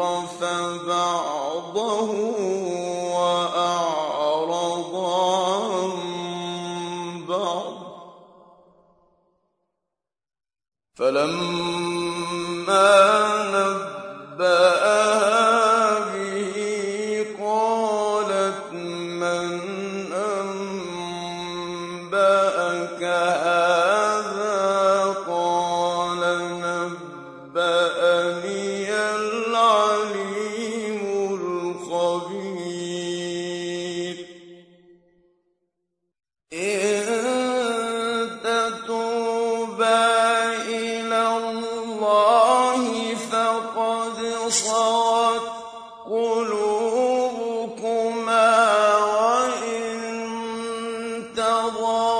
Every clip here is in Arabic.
أَوْرَثَ بَعْضَهُ وَأَعْرَضَ فَلَمَّا افترى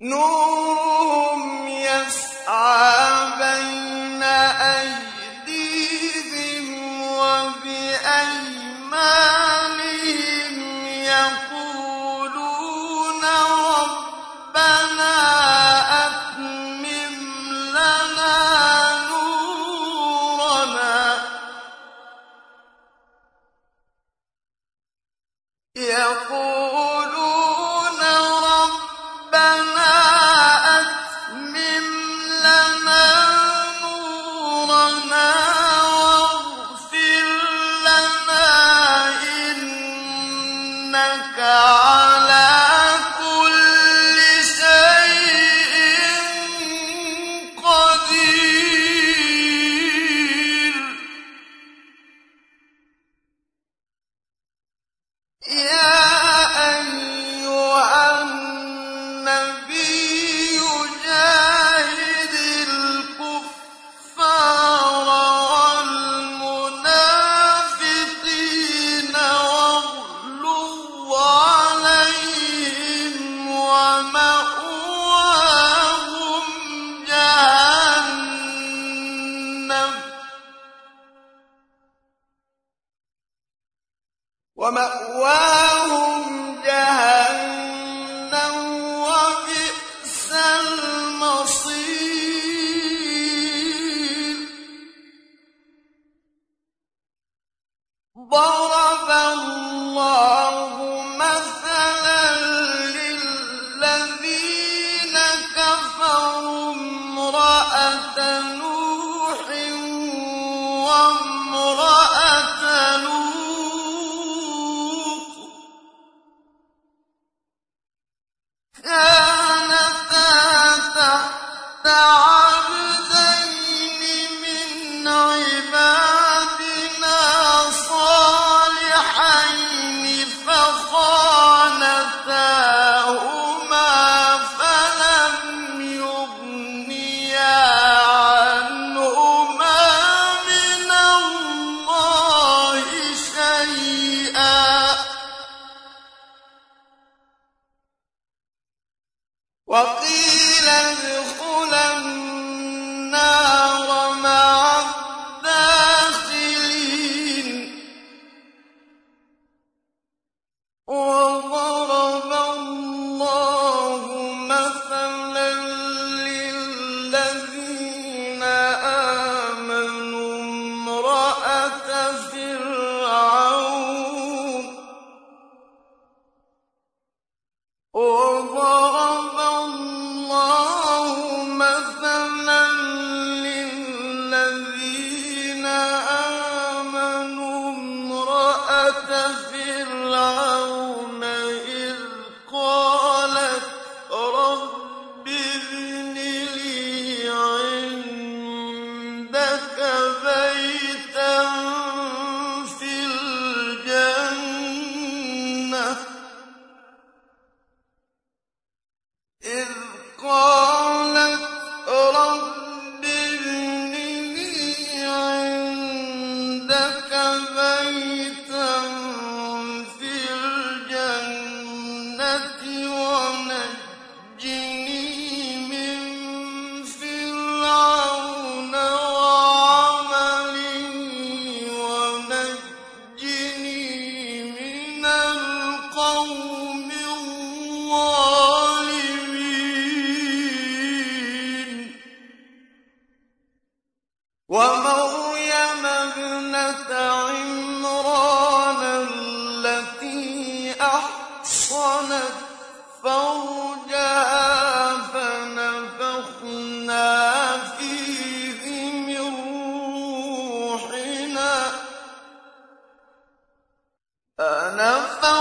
نُورُهُمْ يَسْعَىٰ بَيْنَ أَيْدِيهِمْ ومأواه Father.